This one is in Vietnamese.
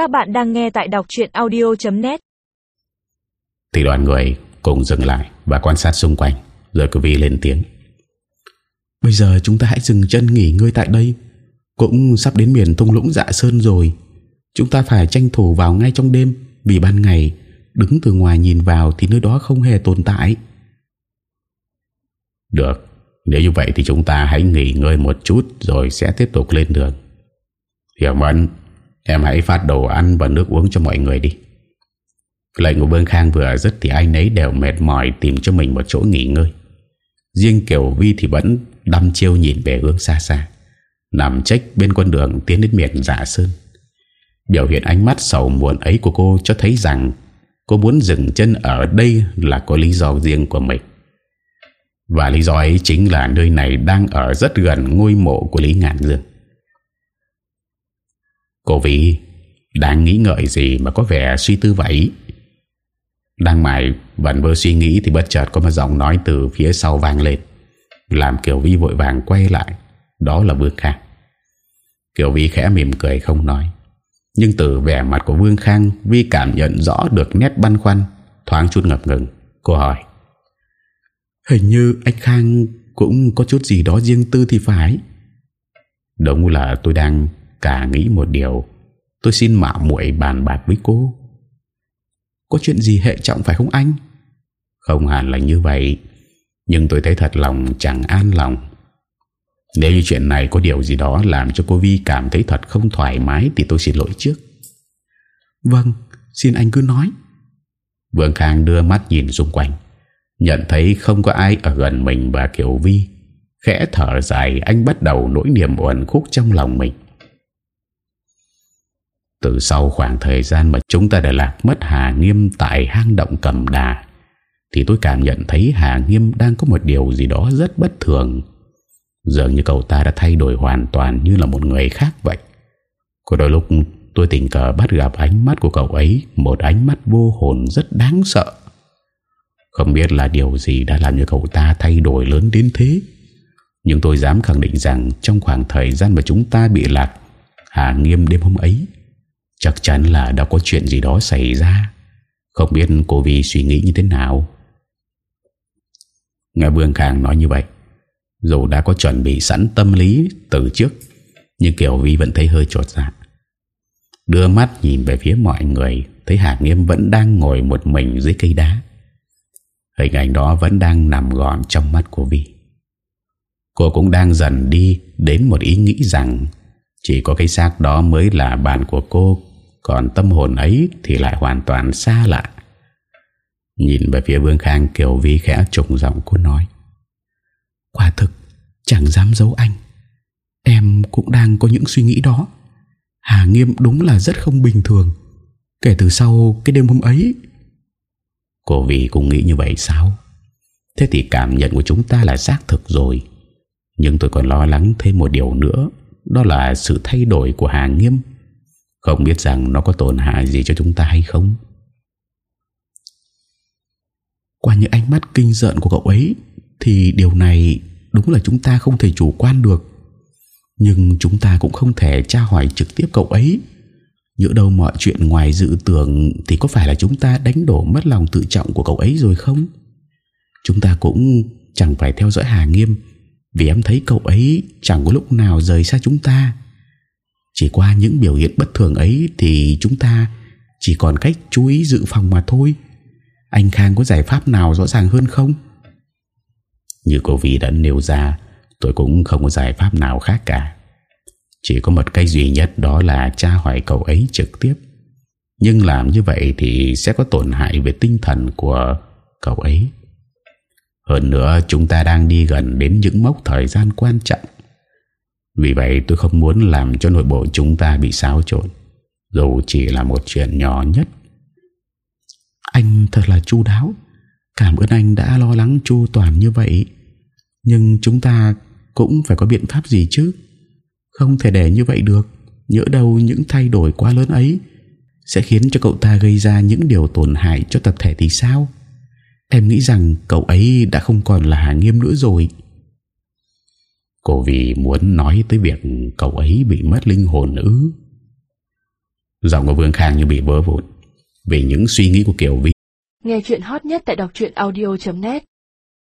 Các bạn đang nghe tại đọc truyện audio.net Thì đoàn người cùng dừng lại Và quan sát xung quanh Rồi cứ vi lên tiếng. Bây giờ chúng ta hãy dừng chân nghỉ ngơi tại đây. Cũng sắp đến miền thung lũng dạ sơn rồi. Chúng ta phải tranh thủ vào ngay trong đêm Vì ban ngày Đứng từ ngoài nhìn vào Thì nơi đó không hề tồn tại. Được Nếu như vậy thì chúng ta hãy nghỉ ngơi một chút Rồi sẽ tiếp tục lên đường. Hiểu mẫn Em hãy phát đồ ăn và nước uống cho mọi người đi. Lệnh của Vương Khang vừa dứt Thì anh ấy đều mệt mỏi Tìm cho mình một chỗ nghỉ ngơi. Riêng Kiều Vi thì vẫn đăm chiêu nhìn về hướng xa xa, Nằm trách bên con đường tiến đến miền dạ sơn. Biểu hiện ánh mắt sầu muộn ấy của cô cho thấy rằng Cô muốn dừng chân ở đây là có lý do riêng của mình. Và lý do ấy chính là nơi này đang ở rất gần ngôi mộ của Lý Ngạn Dương. Cô Vi đang nghĩ ngợi gì mà có vẻ suy tư vậy? Đang mải vẫn vơ suy nghĩ Thì bất chợt có một giọng nói từ phía sau vang lên, Làm Kiều Vi vội vàng quay lại. Đó là Vương Khang. Kiều Vi khẽ mỉm cười không nói, Nhưng từ vẻ mặt của Vương Khang Vi cảm nhận rõ được nét băn khoăn, Thoáng chút ngập ngừng. Cô hỏi, Hình như anh Khang cũng có chút gì đó riêng tư thì phải? Đúng là tôi đang cả nghĩ một điều. Tôi xin mạo muội bàn bạc với cô. Có chuyện gì hệ trọng phải không anh? Không hẳn là như vậy, Nhưng tôi thấy thật lòng, chẳng an lòng. Nếu như chuyện này có điều gì đó Làm cho cô Vi cảm thấy thật không thoải mái Thì tôi xin lỗi trước. Vâng Xin anh cứ nói. Vương Khang đưa mắt nhìn xung quanh, Nhận thấy không có ai ở gần mình và Kiều Vi. Khẽ thở dài, Anh bắt đầu nỗi niềm uẩn khúc trong lòng mình từ sau khoảng thời gian mà chúng ta đã lạc mất Hà Nghiêm tại hang động cầm đà, Thì tôi cảm nhận thấy Hà Nghiêm đang có một điều gì đó rất bất thường. Dường như cậu ta đã thay đổi hoàn toàn như là một người khác vậy. Có đôi lúc tôi tình cờ bắt gặp ánh mắt của cậu ấy, Một ánh mắt vô hồn rất đáng sợ. Không biết là điều gì đã làm cho cậu ta thay đổi lớn đến thế, Nhưng tôi dám khẳng định rằng Trong khoảng thời gian mà chúng ta bị lạc, Hà Nghiêm đêm hôm ấy Chắc chắn là đã có chuyện gì đó xảy ra. Không biết cô Vi suy nghĩ như thế nào. Nghe Vương Khang nói như vậy, Dù đã có chuẩn bị sẵn tâm lý từ trước, Nhưng Kiều Vi vẫn thấy hơi trột dạ. Đưa mắt nhìn về phía mọi người, Thấy Hà Nghiêm vẫn đang ngồi một mình dưới cây đá. Hình ảnh đó vẫn đang nằm gọn trong mắt của Vi. Cô cũng đang dần đi đến một ý nghĩ rằng Chỉ có cái xác đó mới là bạn của cô còn tâm hồn ấy thì lại hoàn toàn xa lạ. Nhìn về phía Vương Khang, Kiều Vi khẽ trùng giọng cô nói, Quả thực, chẳng dám giấu anh. Em cũng đang có những suy nghĩ đó. Hà Nghiêm đúng là rất không bình thường. Kể từ sau cái đêm hôm ấy. Cô Vi cũng nghĩ như vậy sao? Thế thì cảm nhận của chúng ta là xác thực rồi. Nhưng tôi còn lo lắng thêm một điều nữa, Đó là sự thay đổi của Hà Nghiêm không biết rằng nó có tổn hại gì cho chúng ta hay không? Qua những ánh mắt kinh giận của cậu ấy, Thì điều này đúng là chúng ta không thể chủ quan được. Nhưng chúng ta cũng không thể tra hỏi trực tiếp cậu ấy. Nhỡ đâu mọi chuyện ngoài dự tưởng Thì có phải là chúng ta đánh đổ mất lòng tự trọng của cậu ấy rồi không? Chúng ta cũng chẳng phải theo dõi Hà Nghiêm, Vì em thấy cậu ấy chẳng có lúc nào rời xa chúng ta chỉ qua những biểu hiện bất thường ấy Thì chúng ta chỉ còn cách chú ý dự phòng mà thôi. Anh Khang có giải pháp nào rõ ràng hơn không? Như cô Vi đã nêu ra, Tôi cũng không có giải pháp nào khác cả. Chỉ có một cách duy nhất, Đó là tra hỏi cậu ấy trực tiếp. Nhưng làm như vậy Thì sẽ có tổn hại về tinh thần Của cậu ấy. Hơn nữa, chúng ta đang đi gần Đến những mốc thời gian quan trọng vì vậy tôi không muốn làm cho nội bộ chúng ta bị xáo trộn, Dù chỉ là một chuyện nhỏ nhất. Anh thật là chu đáo. Cảm ơn anh đã lo lắng chu toàn như vậy. Nhưng chúng ta cũng phải có biện pháp gì chứ? Không thể để như vậy được. Nhỡ đâu những thay đổi quá lớn ấy Sẽ khiến cho cậu ta gây ra những điều tổn hại cho tập thể thì sao? Em nghĩ rằng cậu ấy đã không còn là Hà Nghiêm nữa rồi. Cô vì muốn nói tới việc cậu ấy bị mất linh hồn ư Giọng của Vương Khang như bị vỡ vụn Vì những suy nghĩ của Kiều Vi. Nghe chuyện hot nhất tại đọc audio.net